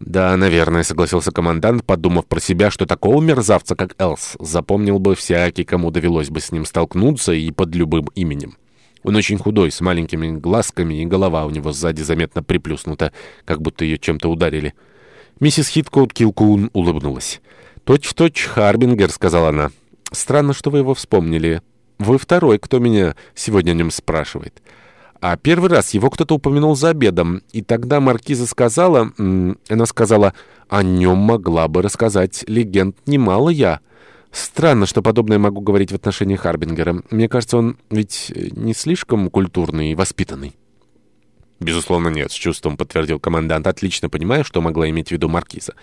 «Да, наверное», — согласился командант, подумав про себя, что такого мерзавца, как Элс, запомнил бы всякий, кому довелось бы с ним столкнуться и под любым именем. Он очень худой, с маленькими глазками, и голова у него сзади заметно приплюснута, как будто ее чем-то ударили. Миссис Хиткоут Килкуун улыбнулась. «Точь-в-точь Харбингер», — сказала она. «Странно, что вы его вспомнили. Вы второй, кто меня сегодня о нем спрашивает». А первый раз его кто-то упомянул за обедом, и тогда маркиза сказала... Она сказала, о нем могла бы рассказать легенд немало я. Странно, что подобное могу говорить в отношении Харбингера. Мне кажется, он ведь не слишком культурный и воспитанный. «Безусловно, нет», — с чувством подтвердил командант, отлично понимая, что могла иметь в виду маркиза.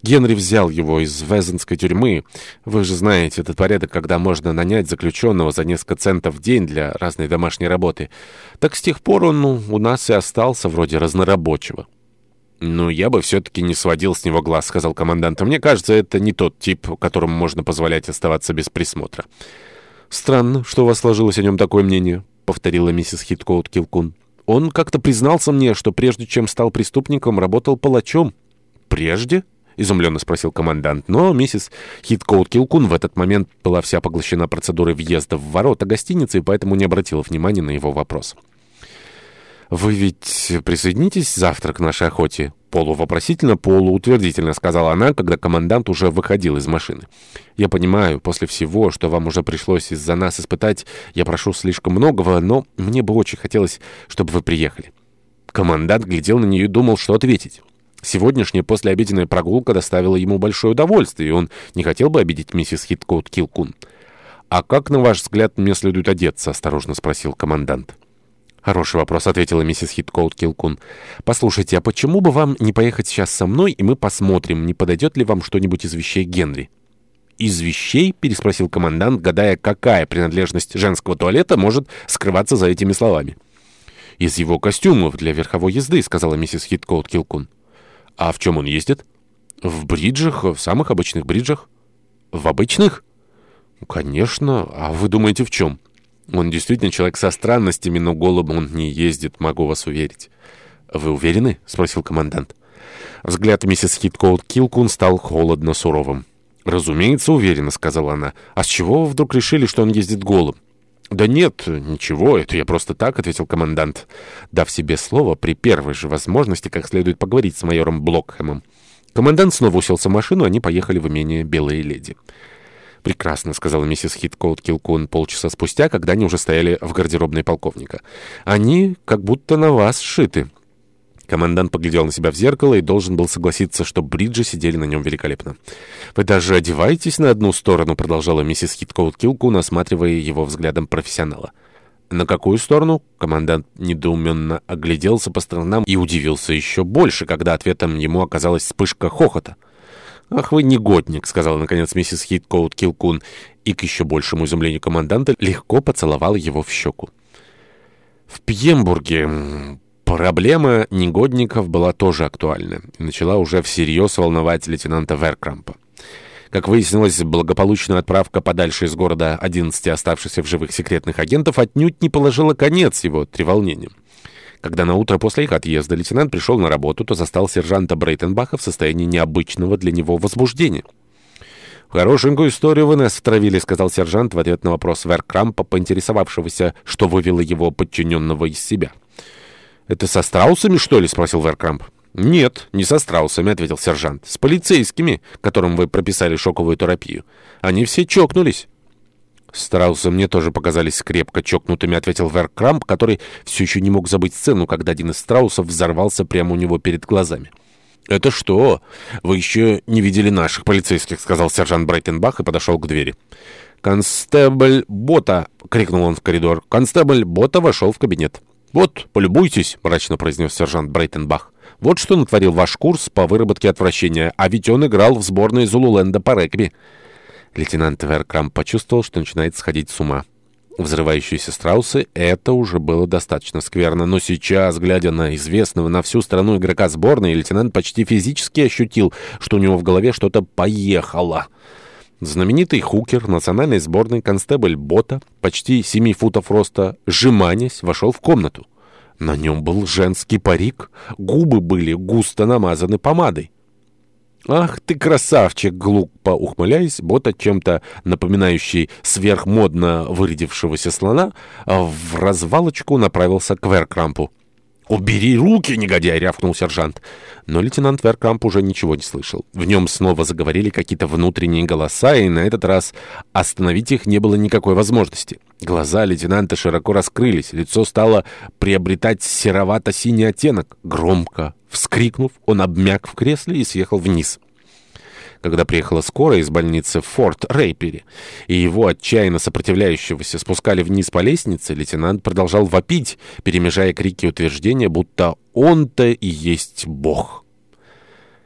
«Генри взял его из Везенской тюрьмы. Вы же знаете этот порядок, когда можно нанять заключенного за несколько центов в день для разной домашней работы. Так с тех пор он ну, у нас и остался вроде разнорабочего». «Ну, я бы все-таки не сводил с него глаз», — сказал командант. «Мне кажется, это не тот тип, которому можно позволять оставаться без присмотра». «Странно, что у вас сложилось о нем такое мнение», — повторила миссис Хиткоут Килкун. Он как-то признался мне, что прежде чем стал преступником, работал палачом. «Прежде?» — изумленно спросил командант. Но миссис Хиткоут Килкун в этот момент была вся поглощена процедурой въезда в ворота гостиницы, и поэтому не обратила внимания на его вопрос. «Вы ведь присоединитесь завтра к нашей охоте?» Полувопросительно, полуутвердительно сказала она, когда командант уже выходил из машины. «Я понимаю, после всего, что вам уже пришлось из-за нас испытать, я прошу слишком многого, но мне бы очень хотелось, чтобы вы приехали». Командант глядел на нее и думал, что ответить. Сегодняшняя послеобеденная прогулка доставила ему большое удовольствие, и он не хотел бы обидеть миссис Хиткоут Килкун. «А как, на ваш взгляд, мне следует одеться?» — осторожно спросил командант. «Хороший вопрос», — ответила миссис Хиткоут Килкун. «Послушайте, а почему бы вам не поехать сейчас со мной, и мы посмотрим, не подойдет ли вам что-нибудь из вещей Генри?» «Из вещей?» — переспросил командант, гадая, какая принадлежность женского туалета может скрываться за этими словами. «Из его костюмов для верховой езды», — сказала миссис Хиткоут Килкун. «А в чем он ездит?» «В бриджах, в самых обычных бриджах». «В обычных?» «Конечно. А вы думаете, в чем?» Он действительно человек со странностями, но голубом он не ездит, могу вас уверить. «Вы уверены?» — спросил командант. Взгляд миссис Хиткоут Килкун стал холодно суровым. «Разумеется, уверена», — сказала она. «А с чего вы вдруг решили, что он ездит голым?» «Да нет, ничего, это я просто так», — ответил командант, дав себе слово при первой же возможности как следует поговорить с майором Блокхэмом. Командант снова уселся в машину, они поехали в имение «Белые леди». «Прекрасно», — сказала миссис Хиткоут Килкун полчаса спустя, когда они уже стояли в гардеробной полковника. «Они как будто на вас сшиты». Командант поглядел на себя в зеркало и должен был согласиться, что бриджи сидели на нем великолепно. «Вы даже одеваетесь на одну сторону», — продолжала миссис Хиткоут Килкун, осматривая его взглядом профессионала. «На какую сторону?» Командант недоуменно огляделся по сторонам и удивился еще больше, когда ответом ему оказалась вспышка хохота. «Ах вы негодник», — сказала наконец миссис Хиткоут Килкун, и к еще большему изумлению команданта легко поцеловал его в щеку. В Пьембурге проблема негодников была тоже актуальна и начала уже всерьез волновать лейтенанта Веркрампа. Как выяснилось, благополучная отправка подальше из города 11 оставшихся в живых секретных агентов отнюдь не положила конец его треволнениям. Когда на утро после их отъезда лейтенант пришел на работу, то застал сержанта Брейтенбаха в состоянии необычного для него возбуждения. «В хорошенькую историю вы нас втравили», — сказал сержант в ответ на вопрос Веркрампа, поинтересовавшегося, что вывело его подчиненного из себя. «Это со страусами, что ли?» — спросил Веркрамп. «Нет, не со страусами», — ответил сержант. «С полицейскими, которым вы прописали шоковую терапию. Они все чокнулись». «Страусы мне тоже показались крепко чокнутыми», — ответил Веркрамп, который все еще не мог забыть сцену, когда один из страусов взорвался прямо у него перед глазами. «Это что? Вы еще не видели наших полицейских», — сказал сержант Брейтенбах и подошел к двери. «Констебль Бота!» — крикнул он в коридор. «Констебль Бота вошел в кабинет». «Вот, полюбуйтесь», — мрачно произнес сержант Брейтенбах. «Вот что натворил ваш курс по выработке отвращения, а ведь он играл в сборной Зулуленда по регби». Лейтенант Веркрам почувствовал, что начинает сходить с ума. Взрывающиеся страусы — это уже было достаточно скверно, но сейчас, глядя на известного на всю страну игрока сборной, лейтенант почти физически ощутил, что у него в голове что-то поехало. Знаменитый хукер национальной сборной констебль Бота, почти 7 футов роста, сжимаясь, вошел в комнату. На нем был женский парик, губы были густо намазаны помадой. «Ах ты красавчик!» — глупо ухмыляясь, Бота, чем-то напоминающий сверхмодно вырядившегося слона, в развалочку направился к Веркрампу. «Убери руки, негодяй!» — рявкнул сержант. Но лейтенант Веркамп уже ничего не слышал. В нем снова заговорили какие-то внутренние голоса, и на этот раз остановить их не было никакой возможности. Глаза лейтенанта широко раскрылись, лицо стало приобретать серовато-синий оттенок. Громко вскрикнув, он обмяк в кресле и съехал вниз когда приехала скорая из больницы в Форт Рейпери, и его отчаянно сопротивляющегося спускали вниз по лестнице, лейтенант продолжал вопить, перемежая крики утверждения, будто он-то и есть бог.